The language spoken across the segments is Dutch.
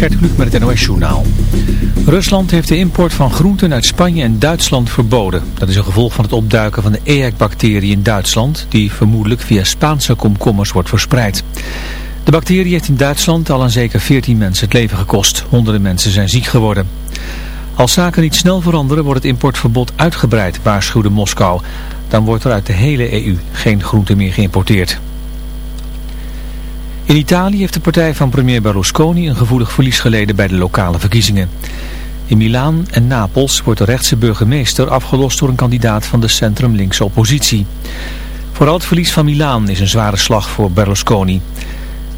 Gert met het NOS Journaal. Rusland heeft de import van groenten uit Spanje en Duitsland verboden. Dat is een gevolg van het opduiken van de EHEC-bacterie in Duitsland... die vermoedelijk via Spaanse komkommers wordt verspreid. De bacterie heeft in Duitsland al aan zeker 14 mensen het leven gekost. Honderden mensen zijn ziek geworden. Als zaken niet snel veranderen wordt het importverbod uitgebreid, waarschuwde Moskou. Dan wordt er uit de hele EU geen groente meer geïmporteerd. In Italië heeft de partij van premier Berlusconi een gevoelig verlies geleden bij de lokale verkiezingen. In Milaan en Napels wordt de rechtse burgemeester afgelost door een kandidaat van de centrum-linkse oppositie. Vooral het verlies van Milaan is een zware slag voor Berlusconi.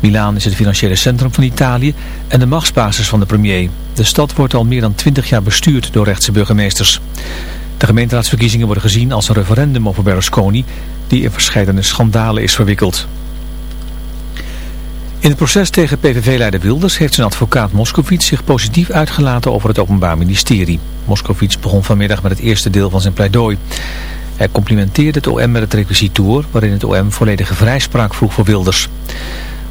Milaan is het financiële centrum van Italië en de machtsbasis van de premier. De stad wordt al meer dan twintig jaar bestuurd door rechtse burgemeesters. De gemeenteraadsverkiezingen worden gezien als een referendum over Berlusconi, die in verschillende schandalen is verwikkeld. In het proces tegen PVV-leider Wilders heeft zijn advocaat Moskovits zich positief uitgelaten over het Openbaar Ministerie. Moskovits begon vanmiddag met het eerste deel van zijn pleidooi. Hij complimenteerde het OM met het requisitoor, waarin het OM volledige vrijspraak vroeg voor Wilders.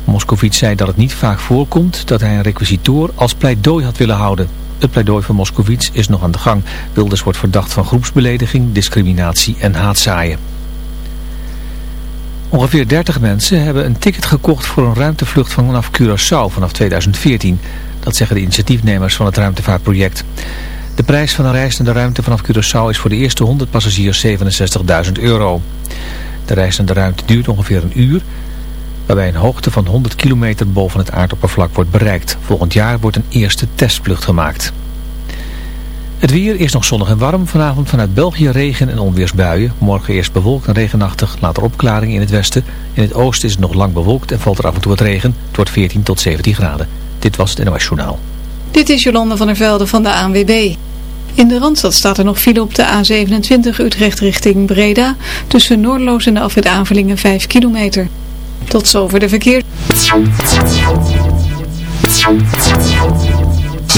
Moskovits zei dat het niet vaak voorkomt dat hij een requisitoor als pleidooi had willen houden. Het pleidooi van Moskovits is nog aan de gang. Wilders wordt verdacht van groepsbelediging, discriminatie en haatzaaien. Ongeveer 30 mensen hebben een ticket gekocht voor een ruimtevlucht vanaf Curaçao vanaf 2014. Dat zeggen de initiatiefnemers van het ruimtevaartproject. De prijs van een reis naar de ruimte vanaf Curaçao is voor de eerste 100 passagiers 67.000 euro. De reis naar de ruimte duurt ongeveer een uur, waarbij een hoogte van 100 kilometer boven het aardoppervlak wordt bereikt. Volgend jaar wordt een eerste testvlucht gemaakt. Het weer is nog zonnig en warm. Vanavond vanuit België regen en onweersbuien. Morgen eerst bewolkt en regenachtig, later opklaring in het westen. In het oosten is het nog lang bewolkt en valt er af en toe wat regen. Het wordt 14 tot 17 graden. Dit was het NOS. Dit is Jolanda van der Velde van de ANWB. In de Randstad staat er nog file op de A27 Utrecht richting Breda. Tussen Noordloos en de afwit Aanvelingen 5 kilometer. Tot zover de verkeer.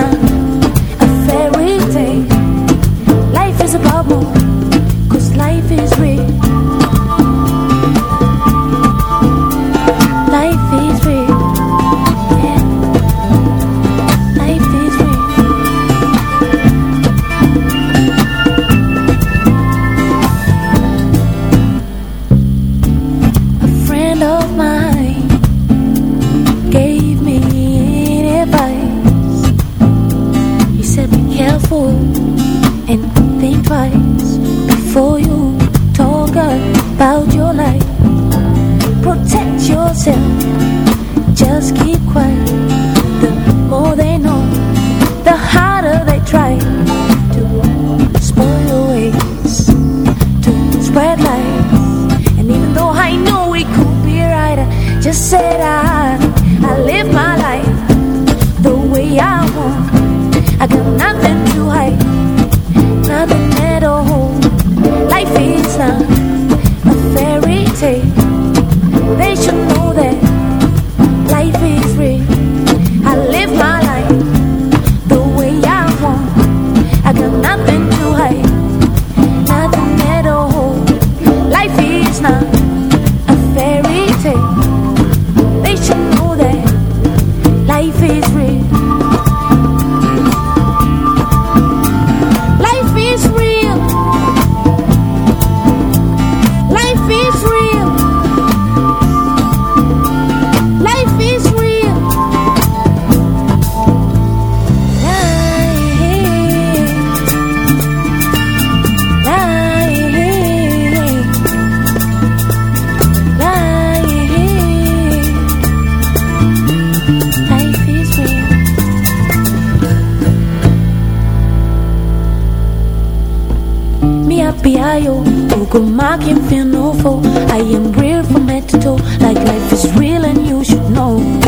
Is Poco ma che inferno fo I am real from head to toe. Like life is real and you should know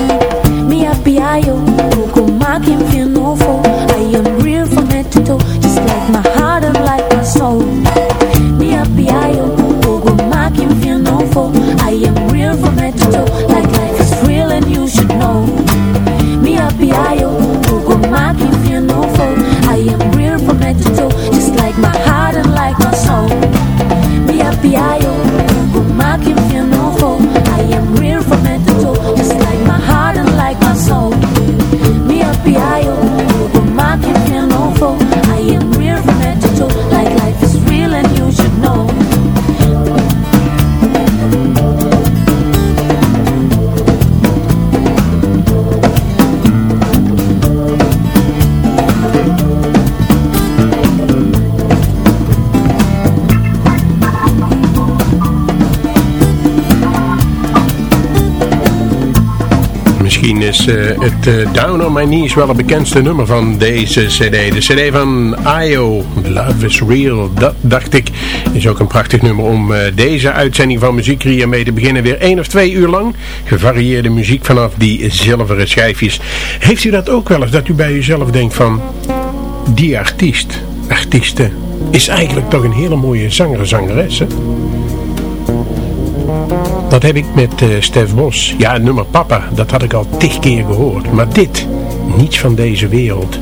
het eh, Down on My Knees wel het bekendste nummer van deze cd. De cd van IO, Love is Real, dat dacht ik. Is ook een prachtig nummer om eh, deze uitzending van Muziek hier mee te beginnen. Weer één of twee uur lang gevarieerde muziek vanaf die zilveren schijfjes. Heeft u dat ook wel eens, dat u bij uzelf denkt van... Die artiest, artieste, is eigenlijk toch een hele mooie zanger, zangeres, hè? Dat heb ik met uh, Stef Bos. Ja, nummer Papa, dat had ik al tig keer gehoord. Maar dit, niets van deze wereld.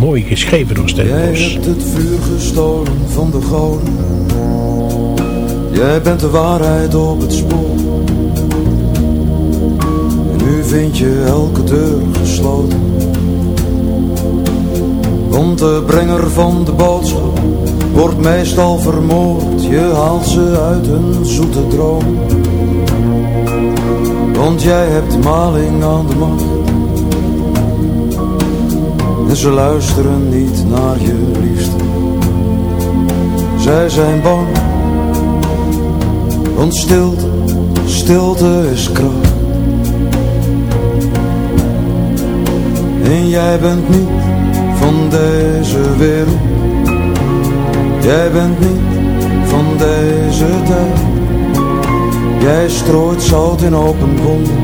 Mooi geschreven door Stef Jij Bos. hebt het vuur gestolen van de goden. Jij bent de waarheid op het spoor. En nu vind je elke deur gesloten. Want de brenger van de boodschap wordt meestal vermoord. Je haalt ze uit hun zoete droom. Want jij hebt maling aan de macht. En ze luisteren niet naar je liefste. Zij zijn bang. Want stilte, stilte is kracht. En jij bent niet van deze wereld. Jij bent niet van deze tijd. Jij strooit zout in open wonden.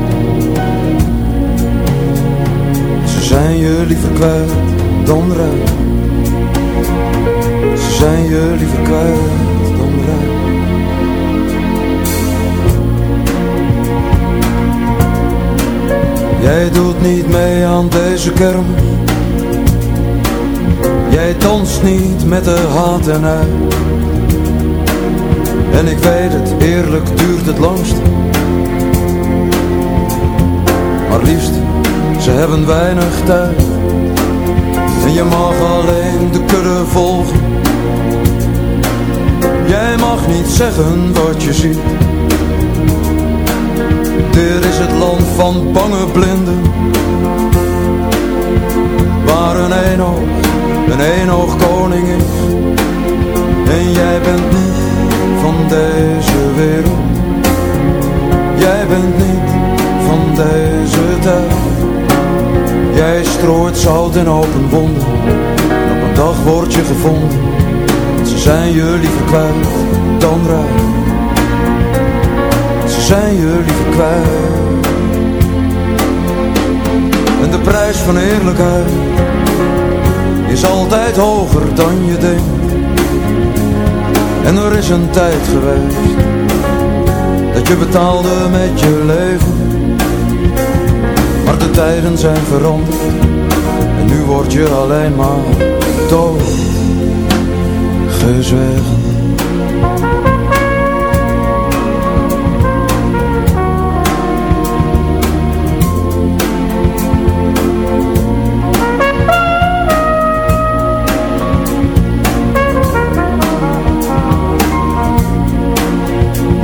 Ze zijn je liever kwijt dan. Ze zijn je liever kwijt dan rijk. Jij doet niet mee aan deze kerm. Jij danst niet met de haat en uit. En ik weet het, eerlijk duurt het langst. Maar liefst, ze hebben weinig tijd. En je mag alleen de kudde volgen. Jij mag niet zeggen wat je ziet. Dit is het land van bange blinden. Waar een eenoog, een eenoog koning is. En jij bent niet van deze wereld. Jij bent niet van deze tijd. Jij strooit zout in open wonden. En op een dag word je gevonden. Ze zijn je liever kwijt dan rijk. Ze zijn je liever kwijt. En de prijs van eerlijkheid is altijd hoger dan je denkt. En er is een tijd geweest Dat je betaalde met je leven. Maar de tijden zijn veranderd En nu word je alleen maar dood gezwegen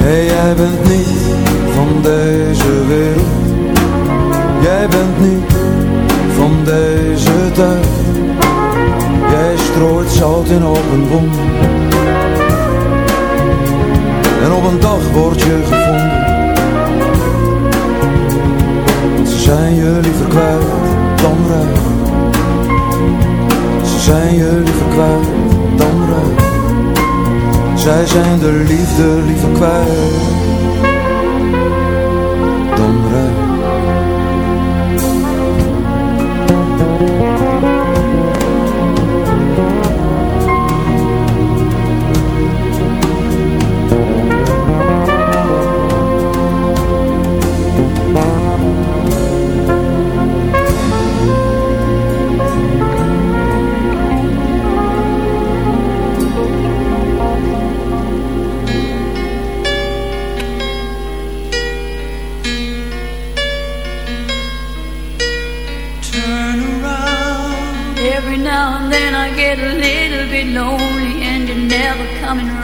Nee, jij bent niet van deze wereld. Jij bent niet van deze tijd. Jij strooit zout in open wonden. En op een dag word je gevonden. Want ze zijn liever kwijt dan rijk. Ze zijn je liever zij zijn de liefde liever kwijt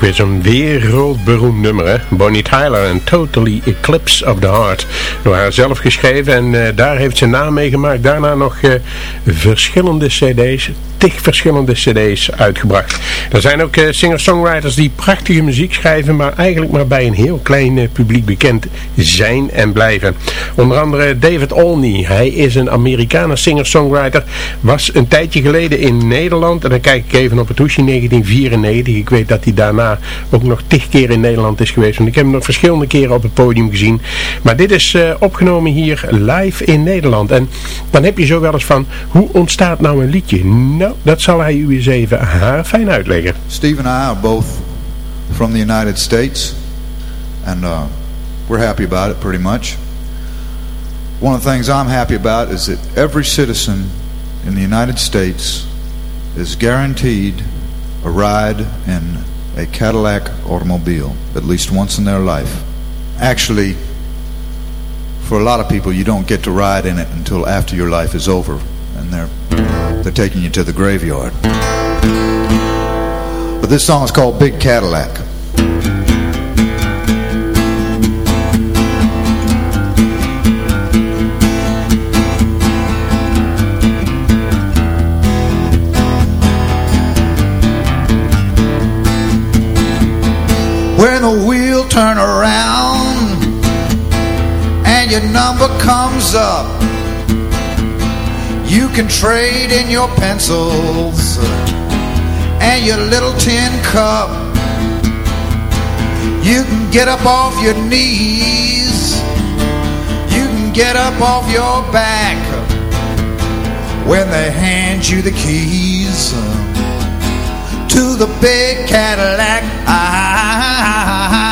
ook weer zo'n wereldberoemd nummer, hè? Bonnie Tyler en Totally Eclipse of the Heart. Door haar zelf geschreven en uh, daar heeft ze naam mee gemaakt. Daarna nog uh, verschillende cd's, tig verschillende cd's uitgebracht. Er zijn ook uh, singer-songwriters die prachtige muziek schrijven, maar eigenlijk maar bij een heel klein publiek bekend zijn en blijven. Onder andere David Olney. Hij is een Amerikaner singer-songwriter. Was een tijdje geleden in Nederland. En dan kijk ik even op het hoesje 1994. Ik weet dat hij daarna ook nog tig keer in Nederland is geweest. Want ik heb hem nog verschillende keren op het podium gezien. Maar dit is uh, opgenomen hier live in Nederland. En dan heb je zo wel eens van, hoe ontstaat nou een liedje? Nou, dat zal hij u eens even haar fijn uitleggen. Steve and I are both from the United States. And uh, we're happy about it pretty much. One of the things I'm happy about is that every citizen in the United States is guaranteed a ride in a Cadillac automobile at least once in their life. Actually, for a lot of people, you don't get to ride in it until after your life is over and they're, they're taking you to the graveyard. But this song is called Big Cadillac. Turn around and your number comes up, you can trade in your pencils and your little tin cup. You can get up off your knees. You can get up off your back when they hand you the keys to the big Cadillac. Ah, ah, ah,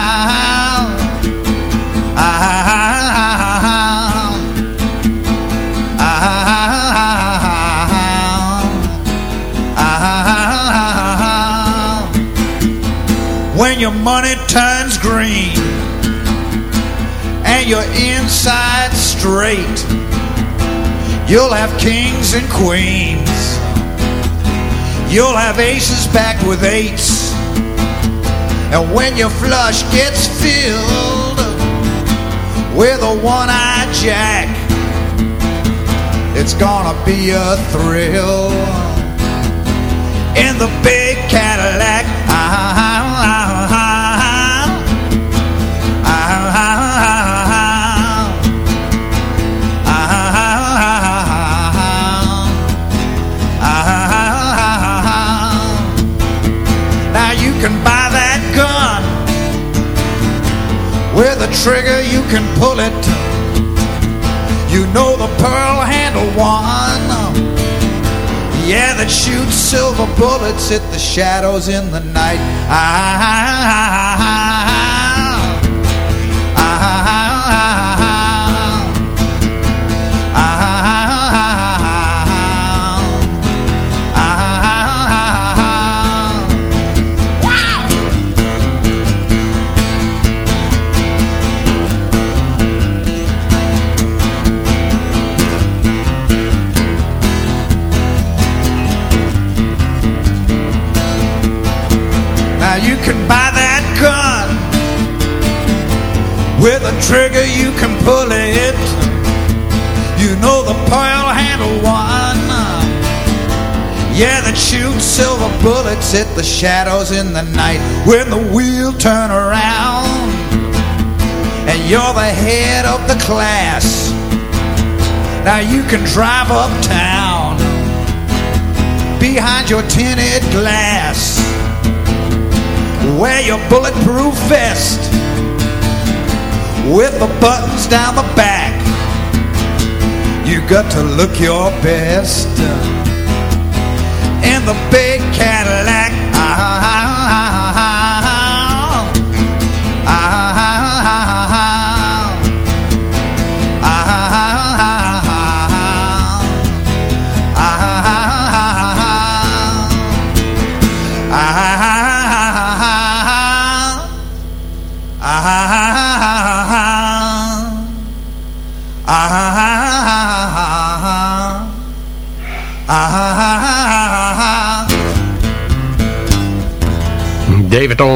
when your money turns green and your inside straight, you'll have kings and queens You'll have aces backed with eights. And when your flush gets filled with a one-eyed jack, it's gonna be a thrill in the big Cadillac. Trigger, you can pull it. You know the pearl handle one. Yeah, that shoots silver bullets at the shadows in the night. Ah, ah, ah, ah trigger you can pull it. You know the pearl handle one. Yeah, that shoots silver bullets at the shadows in the night. When the wheel turn around And you're the head of the class. Now you can drive uptown Behind your tinted glass. Wear your bulletproof vest with the buttons down the back. You got to look your best in the big Cadillac.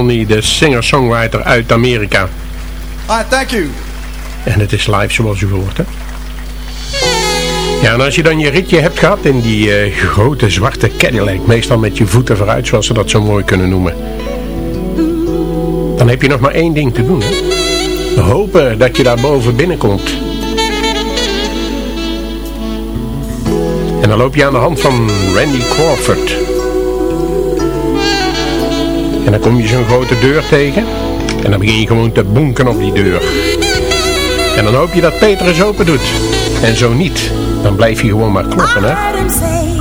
De singer-songwriter uit Amerika. Right, thank you. En het is live zoals u hoort, hè? Ja, en als je dan je ritje hebt gehad in die eh, grote zwarte Cadillac, meestal met je voeten vooruit, zoals ze dat zo mooi kunnen noemen. Dan heb je nog maar één ding te doen, hè? Hopen dat je daar boven binnenkomt. En dan loop je aan de hand van Randy Crawford. En dan kom je zo'n grote deur tegen. En dan begin je gewoon te bonken op die deur. En dan hoop je dat Peter eens open doet. En zo niet, dan blijf je gewoon maar kloppen, hè.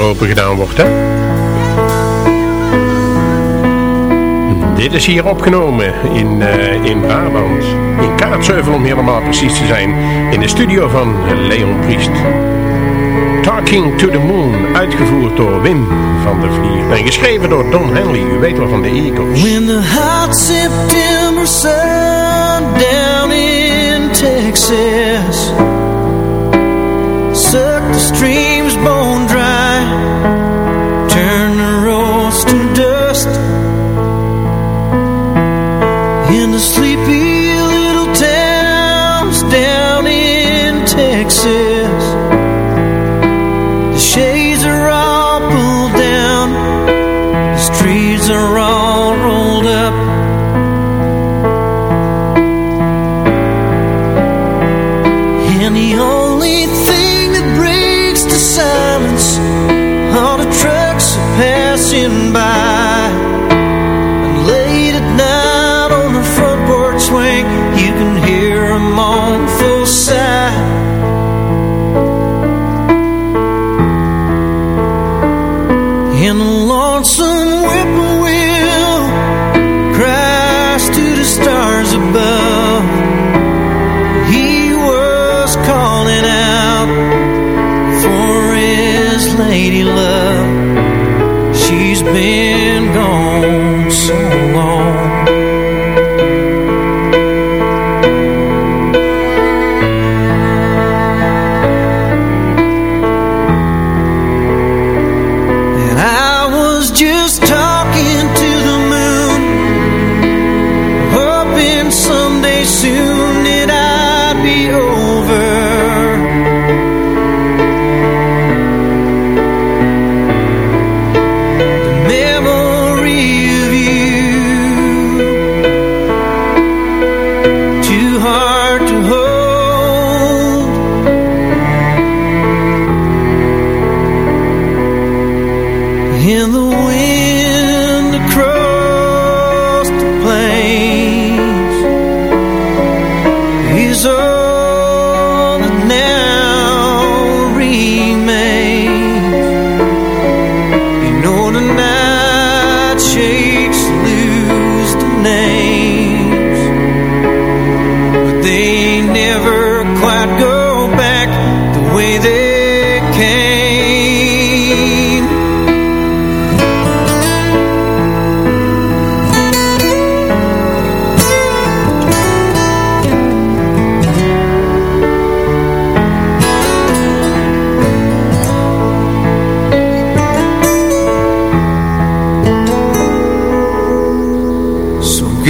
Open gedaan wordt. Dit is hier opgenomen in, uh, in Brabant. In Kaatsheuvel om helemaal precies te zijn. In de studio van Leon Priest. Talking to the Moon, uitgevoerd door Wim van der Vlier. En geschreven door Don Henley, u weet wel van de Eagles. When the hot September sun down in Texas the streams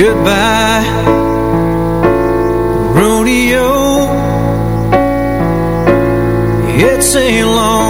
goodbye, rodeo. It's a long,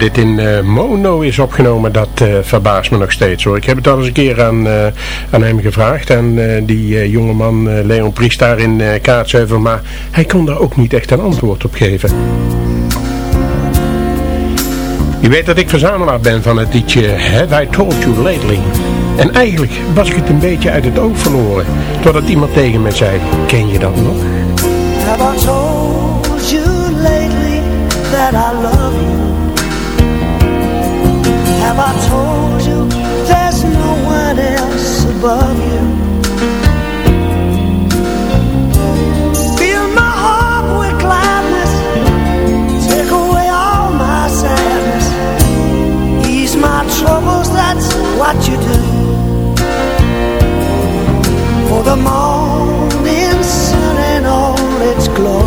dit in eh, mono is opgenomen, dat eh, verbaast me nog steeds hoor. Ik heb het al eens een keer aan, eh, aan hem gevraagd, aan die jongeman Leon Priest daar in Kaatsheuvel, maar hij kon daar ook niet echt een antwoord op geven. Je weet dat ik verzamelaar ben van het liedje Have I Told You Lately. En eigenlijk was ik het een beetje uit het oog verloren. Totdat iemand tegen me zei, ken je dat nog? Have you lately that I told you there's no one else above you? Fill my heart with gladness. Take away all my sadness. Ease my troubles, that's what you do. For the morning sun and all its glory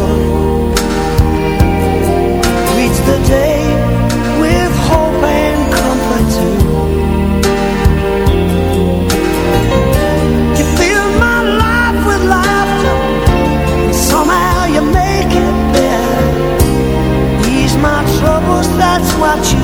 that's what you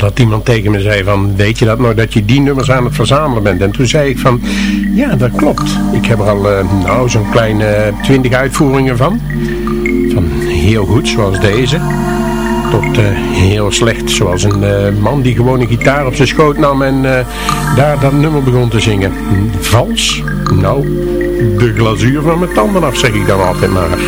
Totdat iemand tegen me zei van, weet je dat nog, dat je die nummers aan het verzamelen bent? En toen zei ik van, ja, dat klopt. Ik heb er al, eh, nou, zo'n kleine twintig uitvoeringen van. Van heel goed, zoals deze. Tot eh, heel slecht, zoals een eh, man die gewoon een gitaar op zijn schoot nam en daar dat nummer begon te zingen. Vals? Nou, de glazuur van mijn tanden af, zeg ik dan altijd maar.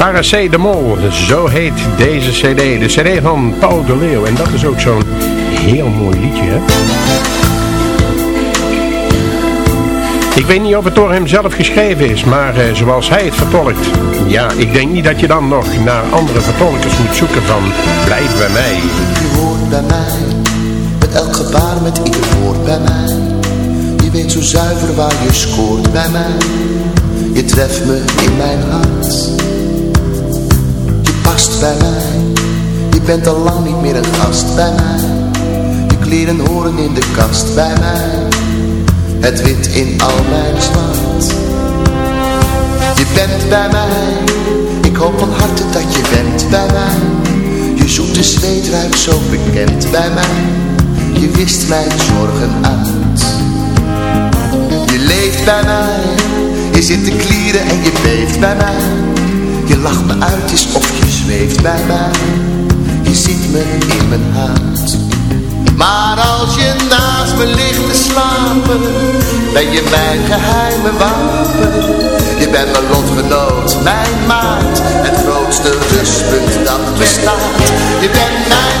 Paracetamol, zo heet deze cd. De cd van Paul de Leeuw. En dat is ook zo'n heel mooi liedje, hè? Ik weet niet of het door hem zelf geschreven is, maar eh, zoals hij het vertolkt. Ja, ik denk niet dat je dan nog naar andere vertolkers moet zoeken van blijf bij mij. Je hoort bij mij, met elk gebaar, met ieder woord bij mij. Je weet zo zuiver waar je scoort bij mij. Je treft me in mijn hart. Bij mij, je bent al lang niet meer een gast bij mij. Je kleren horen in de kast bij mij. Het wit in al mijn zwart. Je bent bij mij, ik hoop van harte dat je bent bij mij. Je zoete zweet ruikt zo bekend bij mij. Je wist mijn zorgen uit. Je leeft bij mij, je zit te klieren en je beeft bij mij. Je lacht me uit, is of je zweeft bij mij. Je ziet me in mijn huid. Maar als je naast me ligt te slapen, ben je mijn geheime wapen. Je bent mijn lotgenoot, mijn maat, het grootste rustpunt dat bestaat. Je bent mijn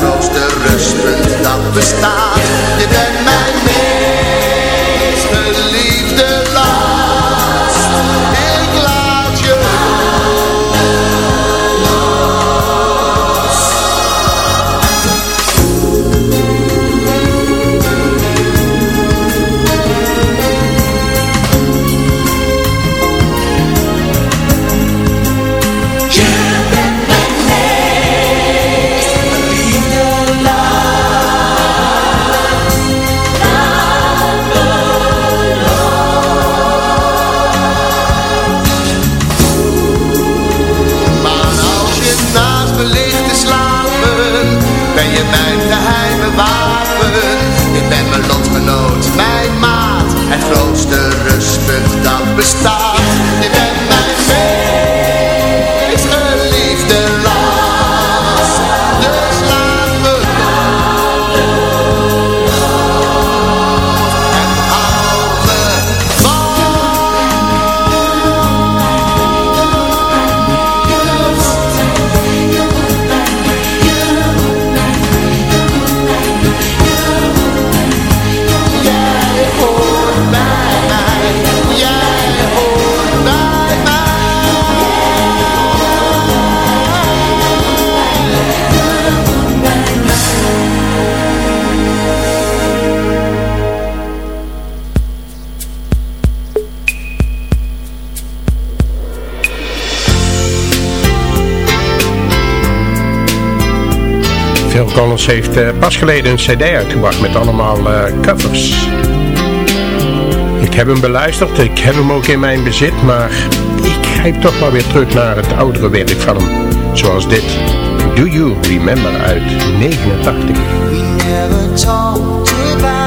grootste rustpunt dat bestaat. Je heeft eh, pas geleden een cd uitgebracht met allemaal eh, covers. Ik heb hem beluisterd, ik heb hem ook in mijn bezit, maar ik grijp toch maar weer terug naar het oudere werk van hem. Zoals dit, Do You Remember uit 89. We never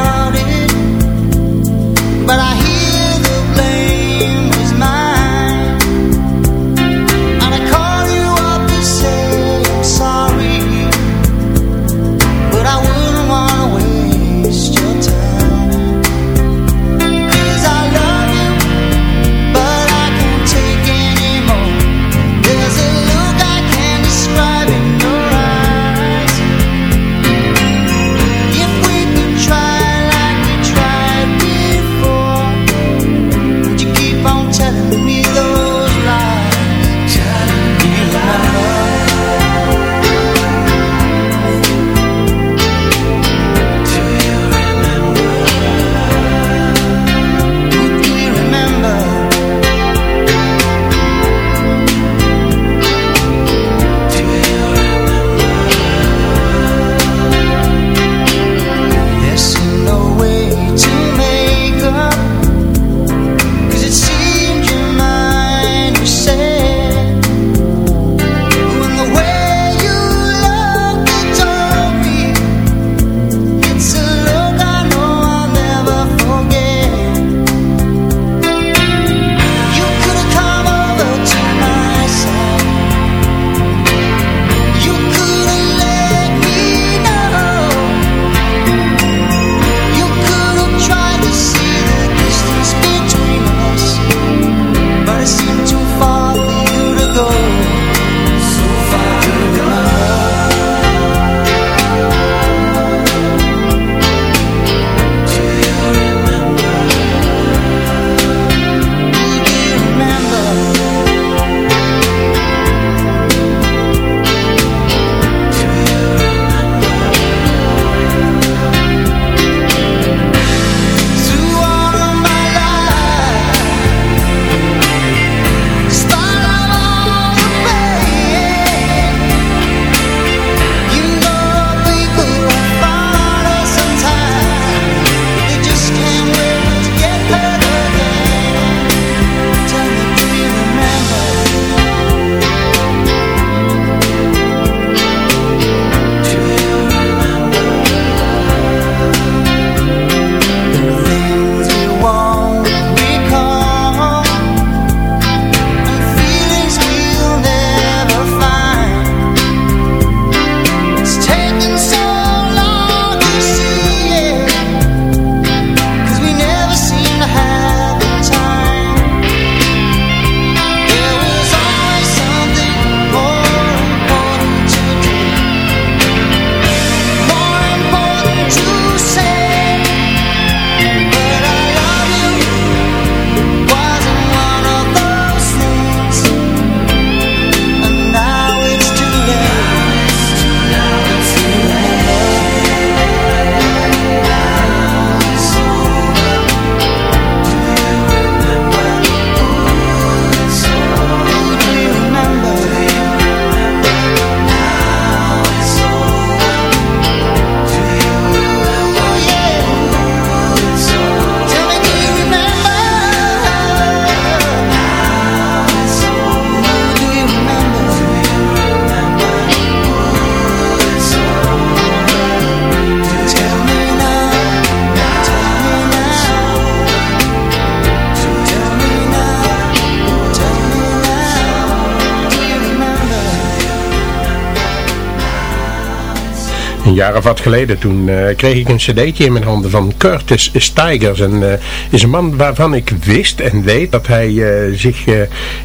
jaar of wat geleden, toen eh, kreeg ik een cd'tje in mijn handen van Curtis Stigers. En eh, is een man waarvan ik wist en weet dat hij eh, zich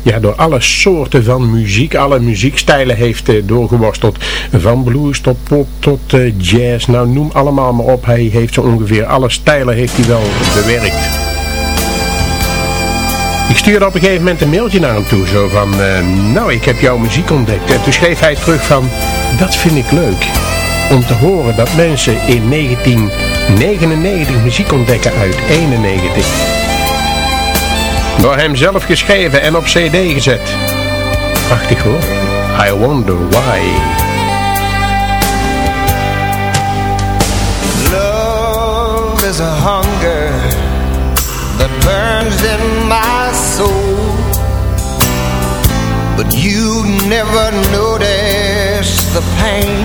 ja, door alle soorten van muziek, alle muziekstijlen heeft doorgeworsteld. Van blues tot pop tot jazz, nou noem allemaal maar op. Hij heeft zo ongeveer alle stijlen heeft hij wel bewerkt. Ik stuurde op een gegeven moment een mailtje naar hem toe, zo van, nou ik heb jouw muziek ontdekt. En toen schreef hij terug van, dat vind ik leuk om te horen dat mensen in 1999 muziek ontdekken uit 91. Door hem zelf geschreven en op cd gezet. Prachtig hoor. I wonder why. Love is a hunger that burns in my soul. But you never notice the pain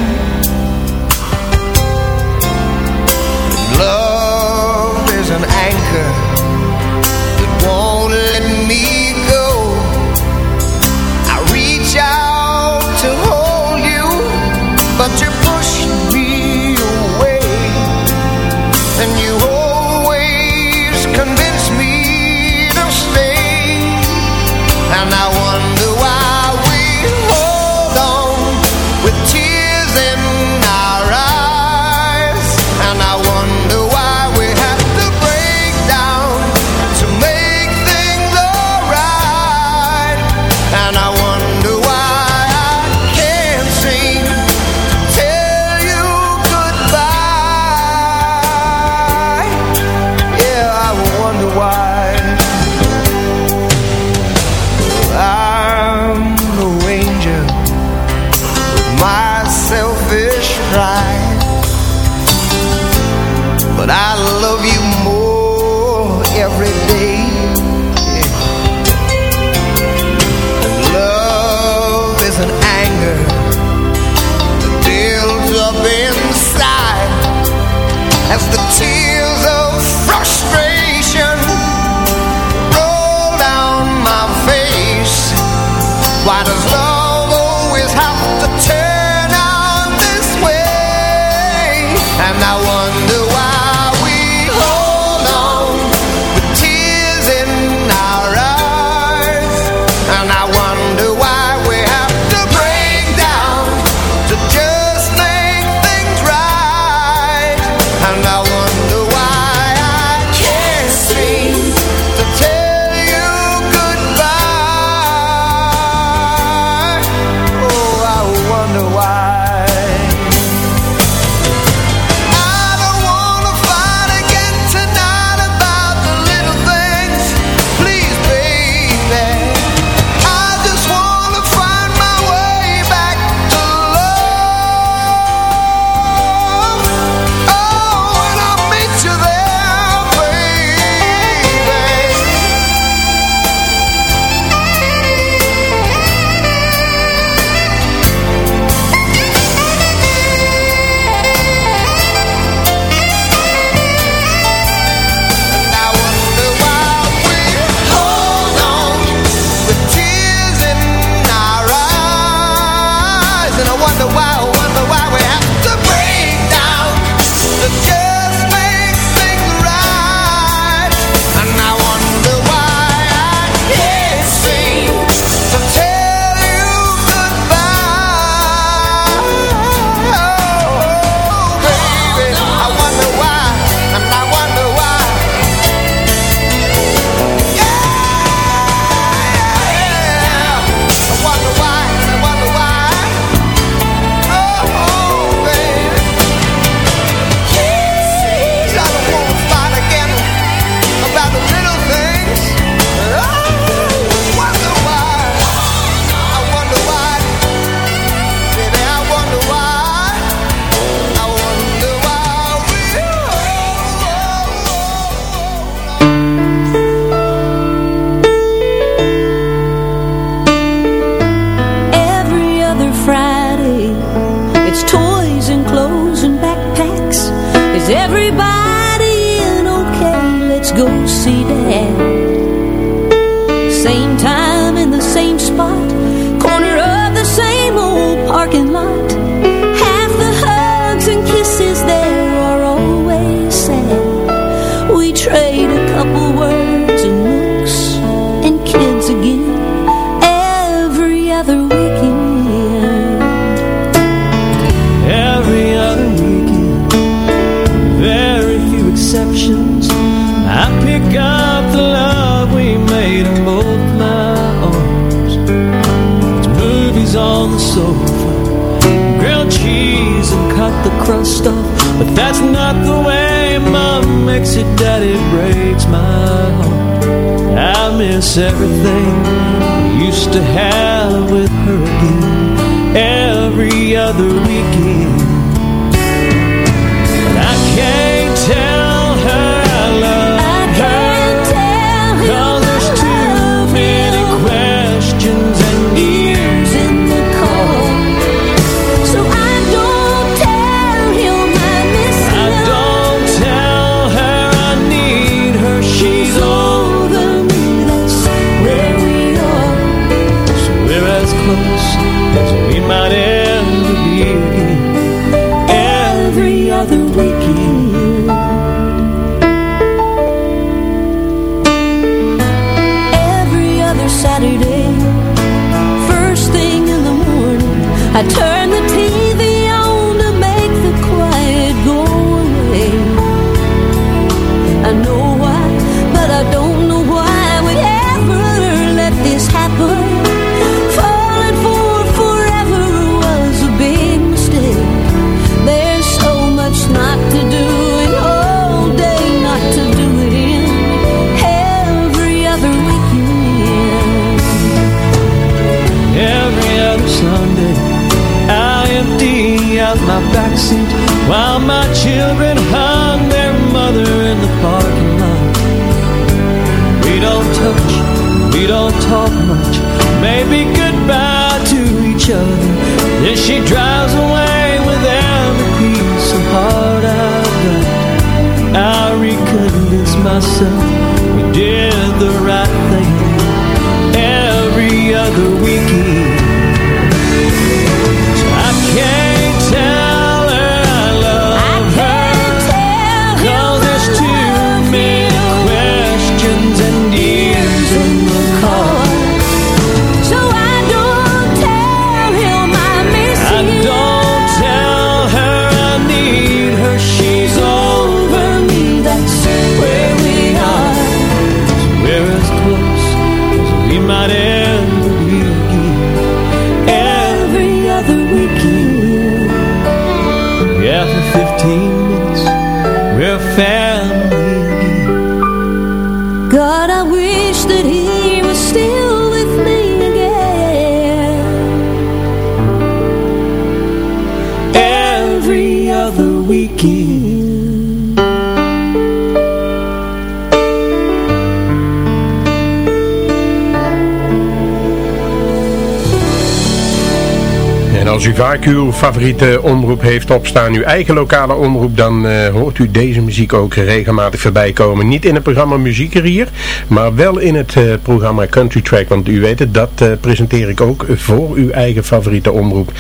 Vaak uw favoriete omroep heeft opstaan, uw eigen lokale omroep, dan eh, hoort u deze muziek ook regelmatig voorbij komen. Niet in het programma Muziek hier, maar wel in het eh, programma Country Track, want u weet het, dat eh, presenteer ik ook voor uw eigen favoriete omroep.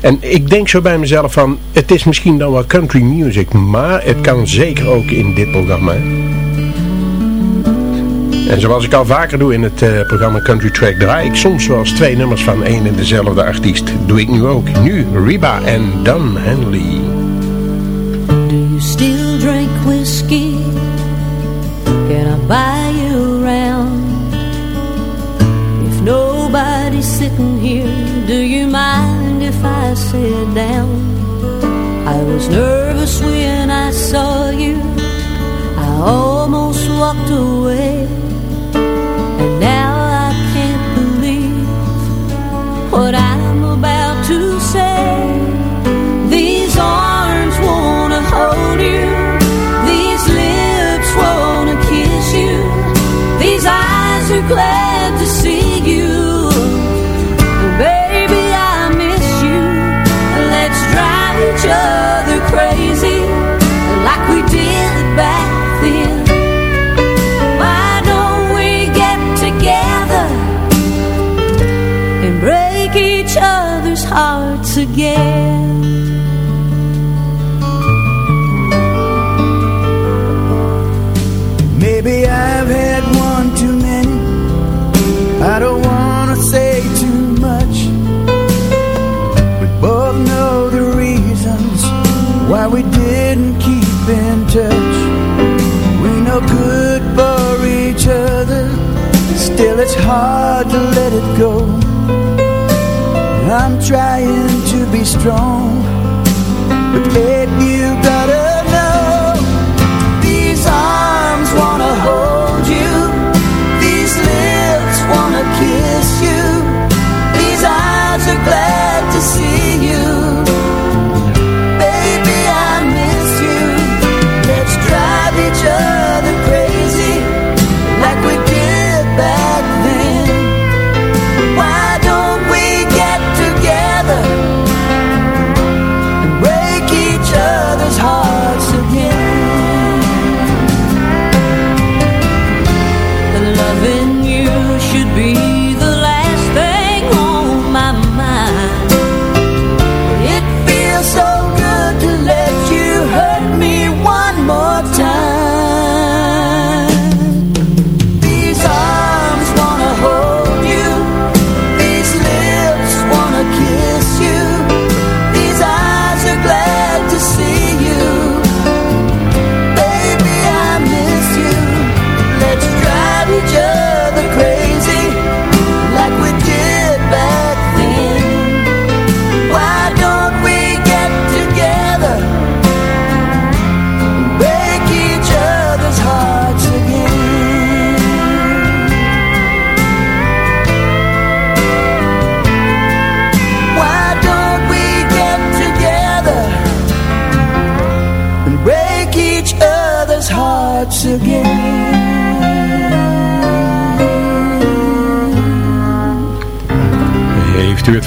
En ik denk zo bij mezelf van, het is misschien dan wel country music, maar het kan zeker ook in dit programma. En zoals ik al vaker doe in het uh, programma Country Track draai ik soms zoals twee nummers van één en dezelfde artiest. Doe ik nu ook. Nu Riba en Dan Henley. Do you still drink whiskey? Can I buy you around? If nobody's sitting here, do you mind if I sit down? I was nervous when I saw you. I almost walked away.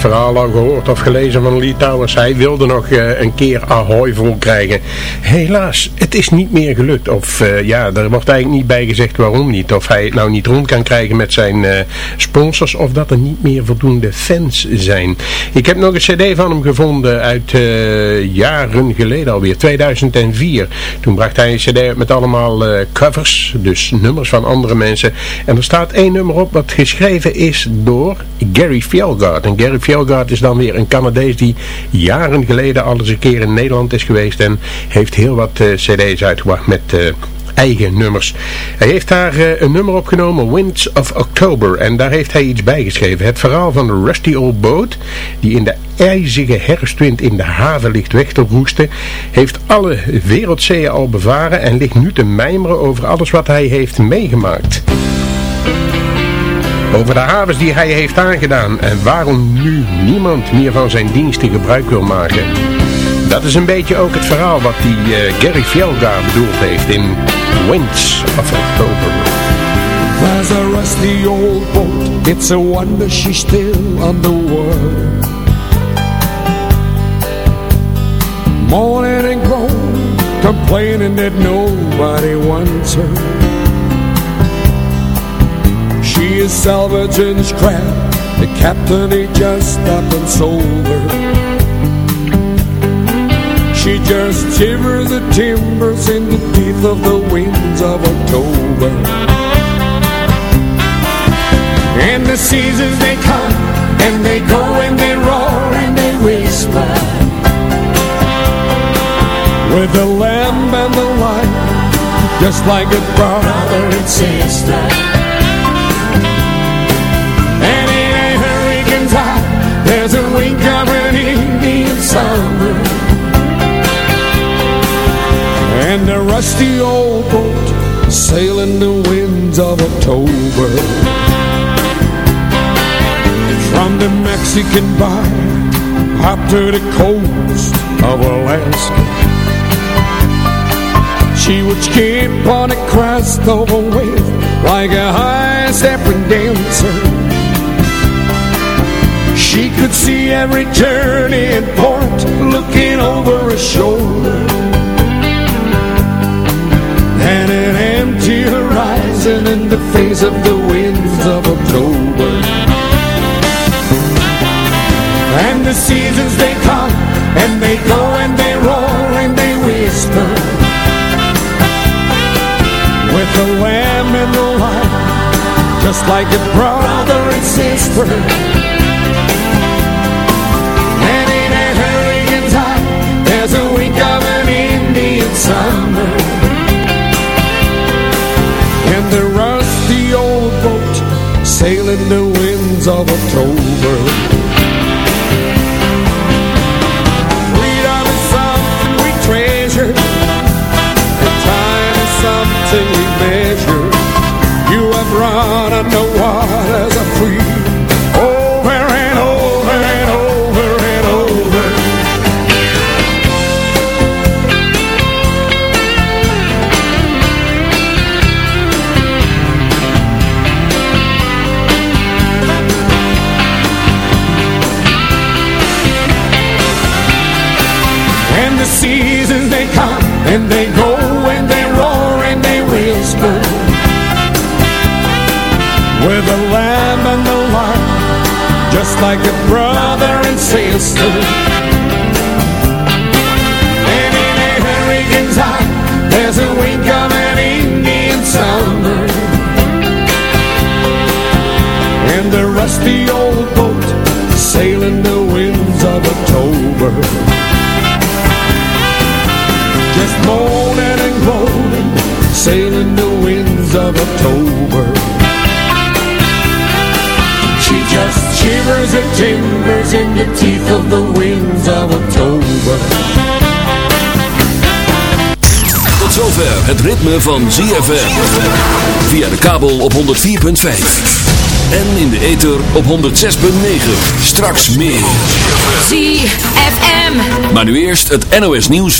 Verhaal al gehoord of gelezen van Lee Towers? Hij wilde nog eh, een keer Ahoy vol krijgen. Helaas, het is niet meer gelukt. Of eh, ja, er wordt eigenlijk niet bij gezegd waarom niet. Of hij het nou niet rond kan krijgen met zijn eh, sponsors. Of dat er niet meer voldoende fans zijn. Ik heb nog een cd van hem gevonden uit jaren geleden alweer. 2004. Toen bracht hij een cd met allemaal covers. Dus nummers van andere mensen. En er staat één nummer op wat geschreven is door Gary Fjellgaard. En Gary Fjellgaard is dan weer een Canadees die jaren geleden al eens een keer in Nederland is geweest en heeft heel wat eh, cd's uitgebracht met eh, eigen nummers. Hij heeft daar eh, een nummer opgenomen, Winds of October, en daar heeft hij iets bijgeschreven. Het verhaal van de rusty old boat, die in de ijzige herfstwind in de haven ligt weg te roesten, heeft alle wereldzeeën al bevaren en ligt nu te mijmeren over alles wat hij heeft meegemaakt. Over de havens die hij heeft aangedaan en waarom nu niemand meer van zijn diensten gebruik wil maken. Dat is een beetje ook het verhaal wat die uh, Gary Fjellgaard bedoeld heeft in Winds of October. There's a rusty old boat, it's a wonder she's still underwater. Moaning and groaning, complaining that nobody wants her. She is salvaging scrap, the captain he just up and sold her. She just shivers the timbers in the teeth of the winds of October. And the seasons they come and they go and they roar and they whisper. With the lamb and the light, just like a brother and sister. And in a hurricane's eye, there's a wink of an Indian summer. And a rusty old boat sailing the winds of October. From the Mexican bar up to the coast of Alaska. She would skip on a crest of a wave like a high-stepping dancer. She could see every turn port looking over her shoulder. Horizon in the face of the winds of October. And the seasons they come and they go and they roar and they whisper. With the lamb and the light, just like a brother and sister. Sailing the winds of October. Freedom is something we treasure. And time is something we measure. You have run underwater as a like a brother and sister. And in a hurricane's eye There's a wink of an Indian summer. And the rusty old boat Sailing the winds of October. Just moaning and groaning, sailing the winds of October. She just shivers and timbers in the teeth of the winds of October. Tot zover het ritme van ZFM. Via de kabel op 104.5. En in de ether op 106.9. Straks meer. ZFM. Maar nu eerst het NOS nieuws.